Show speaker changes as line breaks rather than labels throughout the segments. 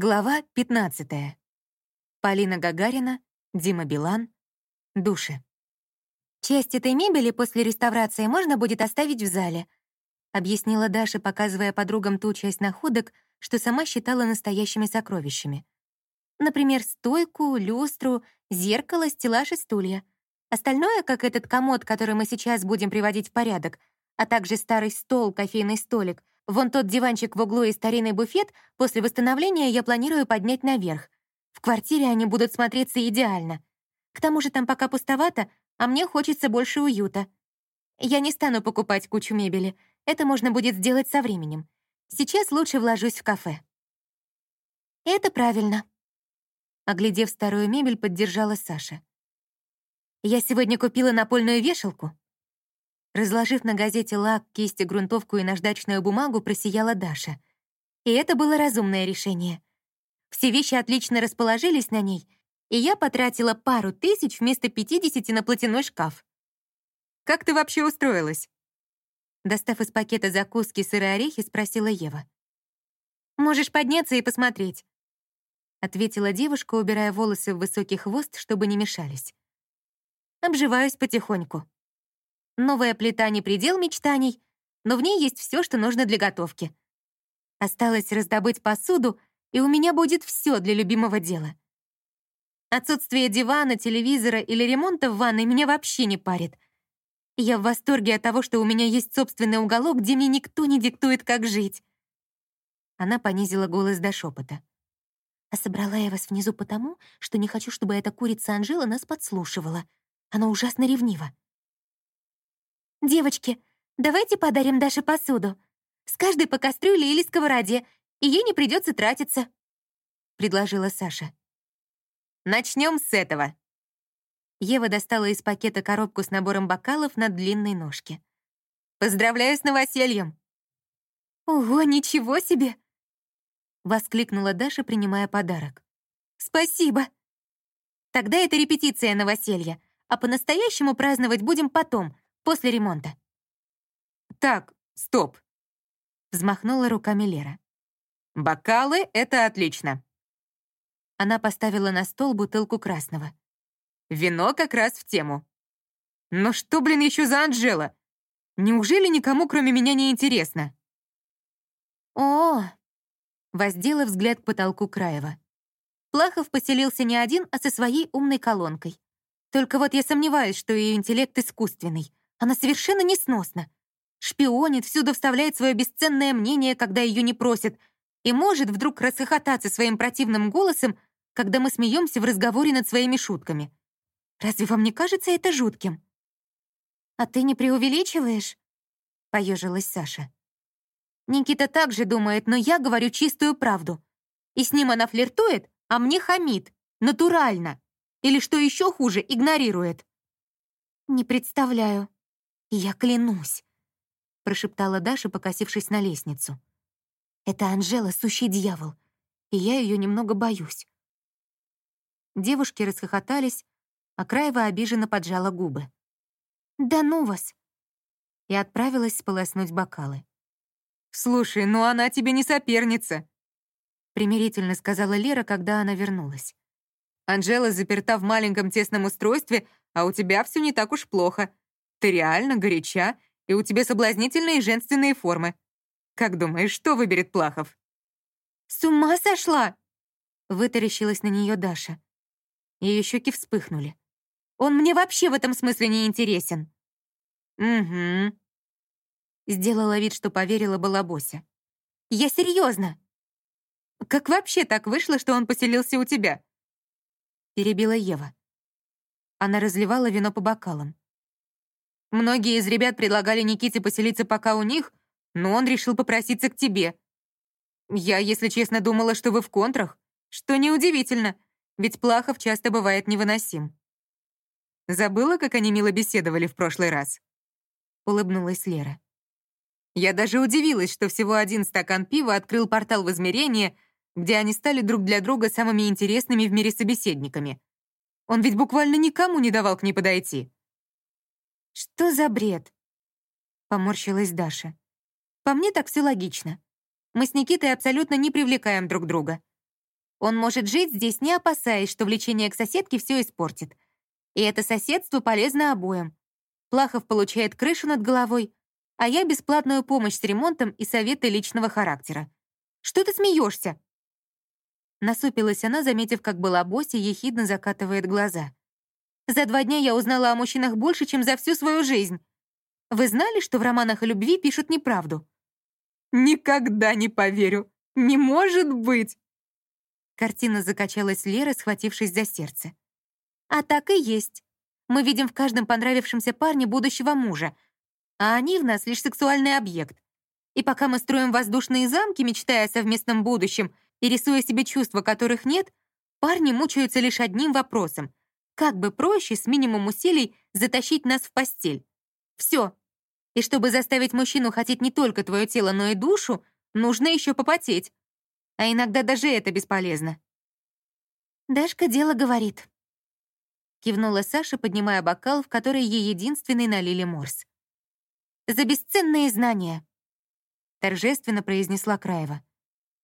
Глава 15. Полина Гагарина, Дима Билан, души.
«Часть этой мебели после реставрации можно будет оставить в зале», объяснила Даша, показывая подругам ту часть находок, что сама считала настоящими сокровищами. Например, стойку, люстру, зеркало, стеллаж и стулья. Остальное, как этот комод, который мы сейчас будем приводить в порядок, а также старый стол, кофейный столик, вон тот диванчик в углу и старинный буфет, после восстановления я планирую поднять наверх. В квартире они будут смотреться идеально. К тому же там пока пустовато, а мне хочется больше уюта. Я не стану покупать кучу мебели. Это можно будет сделать со временем. Сейчас лучше вложусь в кафе. Это правильно. Оглядев старую мебель, поддержала Саша. Я сегодня купила напольную вешалку. Разложив на газете лак, кисти, грунтовку и наждачную бумагу, просияла Даша. И это было разумное решение. Все вещи отлично расположились на ней, и я потратила пару тысяч вместо 50 на платяной шкаф.
«Как ты вообще устроилась?»
Достав из пакета закуски сырые орехи, спросила Ева. «Можешь подняться и посмотреть», — ответила девушка, убирая волосы в высокий хвост, чтобы не мешались. «Обживаюсь потихоньку. Новая плита не предел мечтаний, но в ней есть все, что нужно для готовки. Осталось раздобыть посуду, и у меня будет все для любимого дела. Отсутствие дивана, телевизора или ремонта в ванной меня вообще не парит. Я в восторге от того, что у меня есть собственный уголок, где мне никто не диктует, как жить. Она понизила голос до шепота. А собрала я вас внизу потому, что не хочу, чтобы эта курица Анжела нас подслушивала. Она ужасно ревнива. «Девочки, давайте подарим Даше посуду. С каждой по кастрюле или сковороде, и ей не придется тратиться», — предложила Саша.
Начнем с этого».
Ева достала из пакета коробку с набором бокалов на длинной ножке.
«Поздравляю с новосельем!»
«Ого, ничего себе!» — воскликнула Даша, принимая подарок. «Спасибо!» «Тогда это репетиция новоселья, а по-настоящему праздновать будем потом, после ремонта».
«Так, стоп!»
— взмахнула руками Лера.
«Бокалы — это отлично.
Она поставила на стол бутылку красного.
«Вино как раз в тему». «Но что, блин, еще за Анжела? Неужели никому, кроме меня, не интересно?»
«О!» — воздела взгляд к потолку Краева. Плахов поселился не один, а со своей умной колонкой. Только вот я сомневаюсь, что ее интеллект искусственный. Она совершенно несносна. Шпионит, всюду вставляет свое бесценное мнение, когда ее не просят, и может вдруг расхохотаться своим противным голосом, когда мы смеемся в разговоре над своими шутками. Разве вам не кажется это жутким? «А ты не преувеличиваешь?» — поежилась Саша. Никита также думает, но я говорю чистую правду. И с ним она флиртует, а мне хамит. Натурально. Или, что еще хуже, игнорирует. «Не представляю. Я клянусь», — прошептала Даша, покосившись на лестницу. «Это Анжела — сущий дьявол, и я ее немного боюсь. Девушки расхохотались, а Краева обиженно поджала губы. «Да ну вас!» И отправилась сполоснуть бокалы.
«Слушай, ну она тебе не соперница!»
примирительно сказала Лера, когда она вернулась.
«Анжела заперта в маленьком тесном устройстве, а у тебя все не так уж плохо. Ты реально горяча, и у тебя соблазнительные женственные формы. Как думаешь, что выберет Плахов?»
«С ума сошла!» Вытаращилась на нее Даша. Ее щеки вспыхнули. «Он мне вообще в этом смысле не интересен».
«Угу», —
сделала вид, что поверила Балабося. «Я серьезно.
«Как вообще так вышло, что он поселился у тебя?»
Перебила Ева. Она разливала вино по бокалам.
«Многие из ребят предлагали Никите поселиться пока у них, но он решил попроситься к тебе. Я, если честно, думала, что вы в контрах, что неудивительно, ведь Плахов часто бывает невыносим. Забыла, как они мило беседовали в прошлый раз?» Улыбнулась Лера. Я даже удивилась, что всего один стакан пива открыл портал в измерение, где они стали друг для друга самыми интересными в мире собеседниками. Он ведь буквально никому не давал к ней подойти.
«Что за бред?» — поморщилась Даша. «По мне так все логично. Мы с Никитой абсолютно не привлекаем друг друга. Он может жить здесь, не опасаясь, что влечение к соседке все испортит. И это соседство полезно обоим. Плахов получает крышу над головой, а я бесплатную помощь с ремонтом и советы личного характера. Что ты смеешься? Насупилась она, заметив, как Балабоси ехидно закатывает глаза. «За два дня я узнала о мужчинах больше, чем за всю свою жизнь. Вы знали, что в романах о любви пишут неправду?»
«Никогда не поверю! Не может быть!»
Картина закачалась Лера, схватившись за сердце. «А так и есть. Мы видим в каждом понравившемся парне будущего мужа, а они в нас лишь сексуальный объект. И пока мы строим воздушные замки, мечтая о совместном будущем и рисуя себе чувства, которых нет, парни мучаются лишь одним вопросом. Как бы проще с минимум усилий затащить нас в постель? Все. И чтобы заставить мужчину хотеть не только твое тело, но и душу, нужно еще попотеть. А иногда даже это бесполезно. «Дашка дело говорит», — кивнула Саша, поднимая бокал, в который ей единственный налили морс. «За бесценные знания», — торжественно произнесла Краева,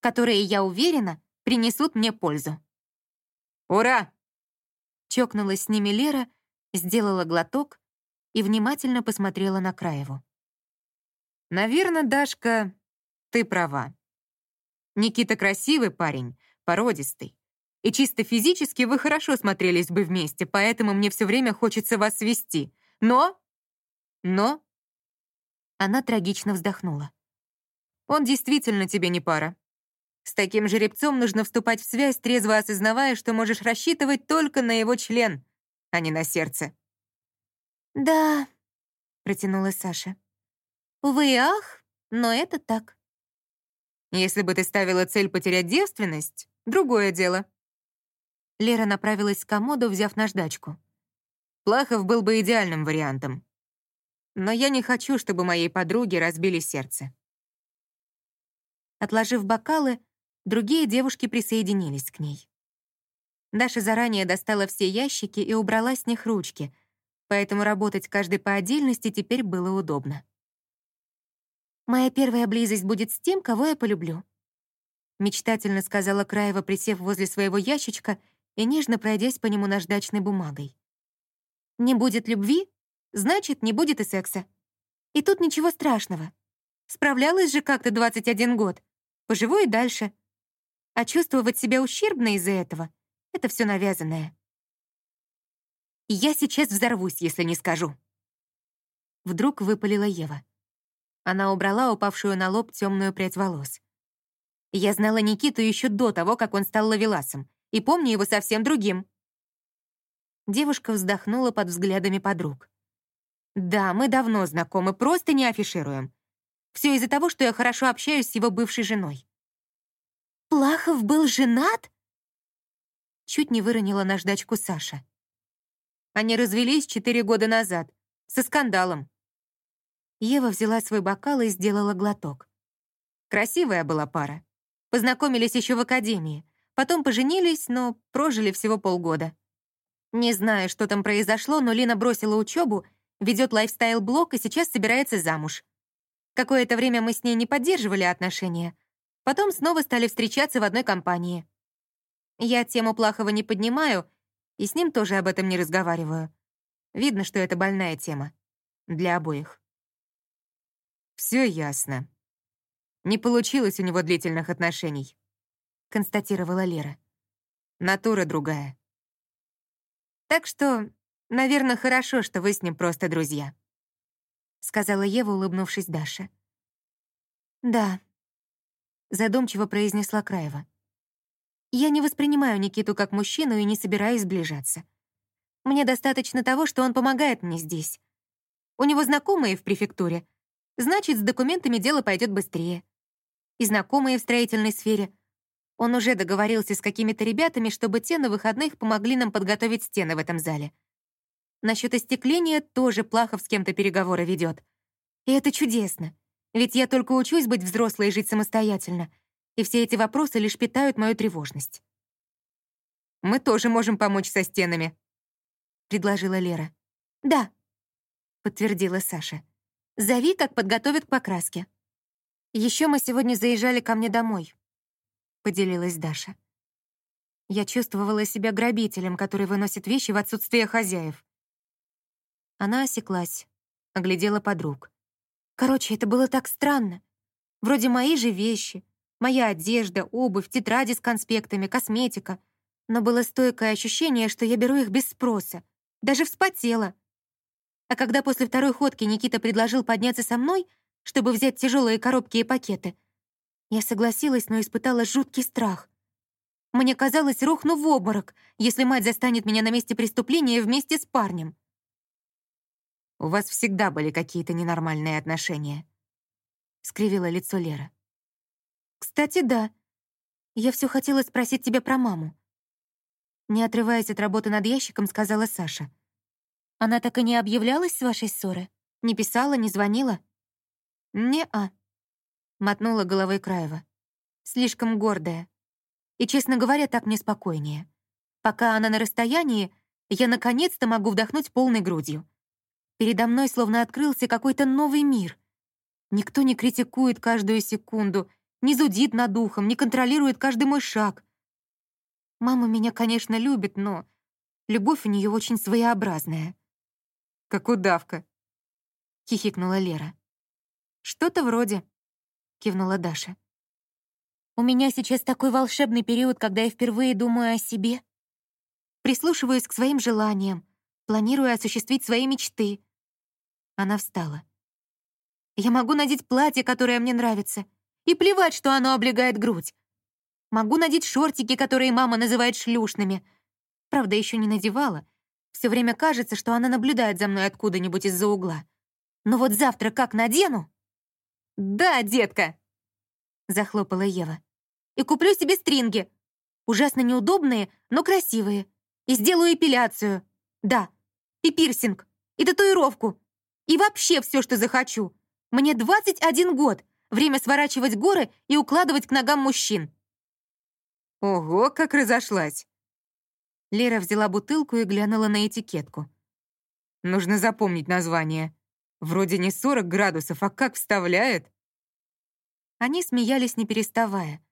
«которые, я уверена, принесут мне пользу».
«Ура!»
Чокнулась с ними Лера, сделала глоток и внимательно посмотрела на Краеву.
«Наверное, Дашка, ты права. Никита красивый парень, породистый. И чисто физически вы хорошо смотрелись бы вместе, поэтому мне все время хочется вас свести. Но... Но...»
Она трагично вздохнула.
«Он действительно тебе не пара. С таким жеребцом нужно вступать в связь, трезво осознавая, что можешь рассчитывать только на его член, а не на сердце».
«Да», — протянула Саша. «Увы ах, но это так».
«Если бы ты ставила цель потерять девственность, другое дело»,
Лера направилась к комоду, взяв наждачку.
Плахов был бы идеальным вариантом. Но я не хочу, чтобы моей подруге разбили сердце.
Отложив бокалы, другие девушки присоединились к ней. Даша заранее достала все ящики и убрала с них ручки, поэтому работать каждой по отдельности теперь было удобно. «Моя первая близость будет с тем, кого я полюблю», мечтательно сказала Краева, присев возле своего ящичка и нежно пройдясь по нему наждачной бумагой. «Не будет любви, значит, не будет и секса. И тут ничего страшного. Справлялась же как-то 21 год. Поживу и дальше. А чувствовать себя ущербно из-за этого — это все навязанное. Я сейчас взорвусь, если не скажу». Вдруг выпалила Ева. Она убрала упавшую на лоб темную прядь волос. Я знала Никиту еще до того, как он стал ловеласом, и помню его совсем другим». Девушка вздохнула под взглядами подруг. «Да, мы давно знакомы, просто не афишируем. Все из-за того, что я хорошо общаюсь с его бывшей женой». «Плахов был женат?» Чуть не выронила наждачку Саша. Они развелись четыре года назад, со скандалом. Ева взяла свой бокал и сделала глоток. Красивая была пара. Познакомились еще в академии. Потом поженились, но прожили всего полгода. Не знаю, что там произошло, но Лина бросила учебу, ведет лайфстайл-блог и сейчас собирается замуж. Какое-то время мы с ней не поддерживали отношения. Потом снова стали встречаться в одной компании. Я тему Плахова не поднимаю, и с ним тоже об этом не разговариваю. Видно, что это больная тема. Для обоих.
Все ясно. Не получилось у него длительных отношений
констатировала Лера.
Натура другая.
Так что, наверное, хорошо, что вы с ним просто друзья, сказала Ева, улыбнувшись Даше. Да, задумчиво произнесла Краева. Я не воспринимаю Никиту как мужчину и не собираюсь сближаться. Мне достаточно того, что он помогает мне здесь. У него знакомые в префектуре. Значит, с документами дело пойдет быстрее. И знакомые в строительной сфере — он уже договорился с какими-то ребятами, чтобы те на выходных помогли нам подготовить стены в этом зале. Насчет остекления тоже Плахов с кем-то переговоры ведет. И это чудесно, ведь я только учусь быть взрослой и жить самостоятельно, и все эти вопросы лишь питают мою тревожность.
«Мы тоже можем помочь со стенами», —
предложила Лера. «Да», — подтвердила Саша. «Зови, как подготовят к покраске. Еще мы сегодня заезжали ко мне домой. — поделилась Даша. Я чувствовала себя грабителем, который выносит вещи в отсутствие хозяев. Она осеклась, оглядела подруг. Короче, это было так странно. Вроде мои же вещи, моя одежда, обувь, тетради с конспектами, косметика. Но было стойкое ощущение, что я беру их без спроса. Даже вспотела. А когда после второй ходки Никита предложил подняться со мной, чтобы взять тяжелые коробки и пакеты, я согласилась, но испытала жуткий страх. Мне казалось, рухну в обморок, если мать застанет меня на месте преступления вместе с парнем.
«У вас всегда были какие-то ненормальные отношения», — скривило лицо Лера.
«Кстати, да. Я все хотела спросить тебя про маму». Не отрываясь от работы над ящиком, сказала Саша. «Она так и не объявлялась с вашей ссоры? Не писала, не звонила?» «Не-а», — мотнула головой Краева. «Слишком гордая. И, честно говоря, так мне спокойнее. Пока она на расстоянии, я наконец-то могу вдохнуть полной грудью. Передо мной словно открылся какой-то новый мир. Никто не критикует каждую секунду, не зудит над ухом, не контролирует каждый мой шаг. Мама меня, конечно, любит, но любовь у нее очень своеобразная.
«Как удавка», —
хихикнула Лера. «Что-то вроде», — кивнула Даша. У меня сейчас такой волшебный период, когда я впервые думаю о себе. Прислушиваюсь к своим желаниям, планирую осуществить свои мечты. Она встала. Я могу надеть платье, которое мне нравится, и плевать, что оно облегает грудь. Могу надеть шортики, которые мама называет шлюшными. Правда, еще не надевала. Все время кажется, что она наблюдает за мной откуда-нибудь из-за угла. Но вот завтра как надену? «Да, детка!» захлопала Ева. «И куплю себе стринги. Ужасно неудобные, но красивые. И сделаю эпиляцию. Да, и пирсинг, и татуировку. И вообще все, что захочу. Мне 21 год. Время сворачивать горы и укладывать к ногам мужчин».
«Ого, как разошлась!»
Лера взяла бутылку и глянула на этикетку.
«Нужно запомнить название. Вроде не 40 градусов, а как вставляет?»
Они смеялись, не переставая.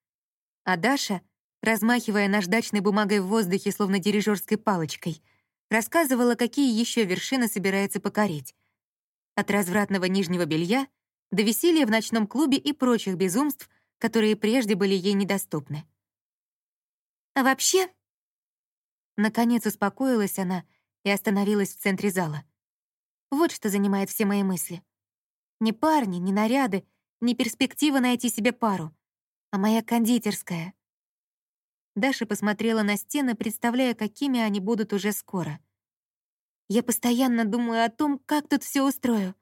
А Даша, размахивая наждачной бумагой в воздухе, словно дирижерской палочкой, рассказывала, какие еще вершины собирается покорить. От развратного нижнего белья до веселья в ночном клубе и прочих безумств, которые прежде были ей недоступны. А вообще... Наконец успокоилась она и остановилась в центре зала. Вот что занимает все мои мысли. Не парни, не наряды, не перспектива найти себе пару, а моя кондитерская. Даша посмотрела на стены, представляя, какими они будут уже скоро. Я постоянно думаю о том, как тут все устрою.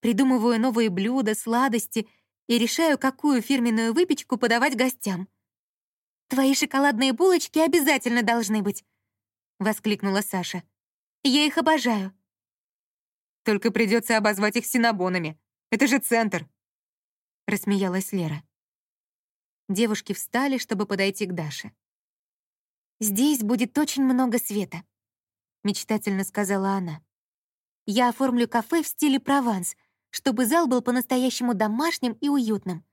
Придумываю новые блюда, сладости и решаю, какую фирменную выпечку подавать гостям. «Твои шоколадные булочки обязательно должны быть», — воскликнула Саша. «Я их обожаю».
«Только придется обозвать их синабонами. Это же центр», —
рассмеялась Лера. Девушки встали, чтобы подойти к Даше. «Здесь будет очень много света», — мечтательно сказала она. «Я оформлю кафе в стиле Прованс, чтобы зал был по-настоящему домашним и уютным.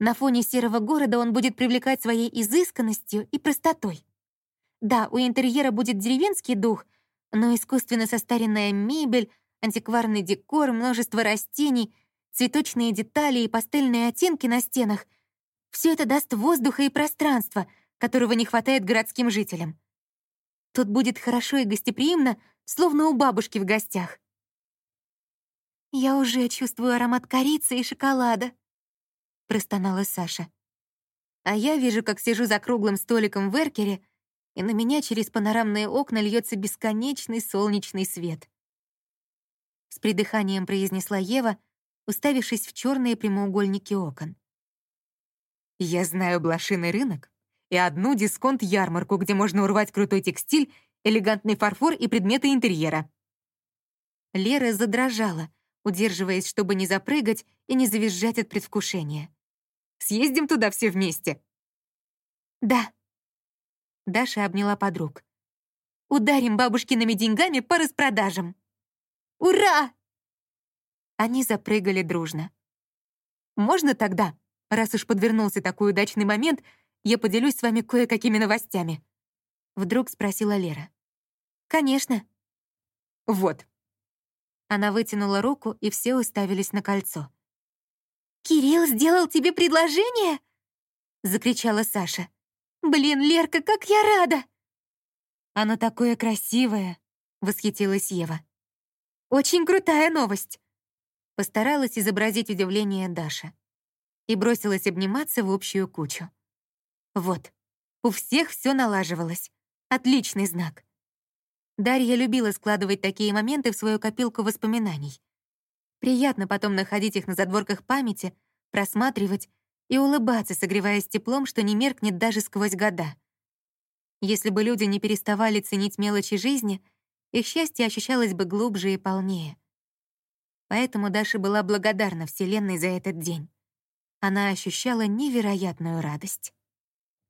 На фоне серого города он будет привлекать своей изысканностью и простотой. Да, у интерьера будет деревенский дух, но искусственно состаренная мебель, антикварный декор, множество растений — цветочные детали и пастельные оттенки на стенах — все это даст воздуха и пространства, которого не хватает городским жителям. Тут будет хорошо и гостеприимно, словно у бабушки в гостях. «Я уже чувствую аромат корицы и шоколада», — простонала Саша. А я вижу, как сижу за круглым столиком в эркере, и на меня через панорамные окна льется бесконечный солнечный свет. С придыханием произнесла Ева, уставившись в черные прямоугольники окон.
«Я знаю блошиный рынок и одну дисконт-ярмарку, где можно урвать крутой текстиль, элегантный фарфор и предметы интерьера».
Лера задрожала, удерживаясь, чтобы не запрыгать и не завизжать от предвкушения.
«Съездим туда все вместе?»
«Да». Даша обняла подруг. «Ударим бабушкиными деньгами по распродажам!» «Ура!» Они запрыгали дружно. «Можно тогда, раз уж подвернулся такой удачный момент, я поделюсь с вами кое-какими новостями?» Вдруг спросила Лера. «Конечно».
«Вот».
Она вытянула руку, и все уставились на кольцо. «Кирилл сделал тебе предложение?» — закричала Саша. «Блин, Лерка, как я рада!»
«Оно такое красивое!» — восхитилась Ева.
«Очень крутая новость!» Постаралась изобразить удивление Даша и бросилась обниматься в общую кучу. Вот, у всех все налаживалось. Отличный знак. Дарья любила складывать такие моменты в свою копилку воспоминаний. Приятно потом находить их на задворках памяти, просматривать и улыбаться, согреваясь теплом, что не меркнет даже сквозь года. Если бы люди не переставали ценить мелочи жизни, их счастье ощущалось бы глубже и полнее. Поэтому Даша была благодарна Вселенной за этот день. Она ощущала невероятную радость.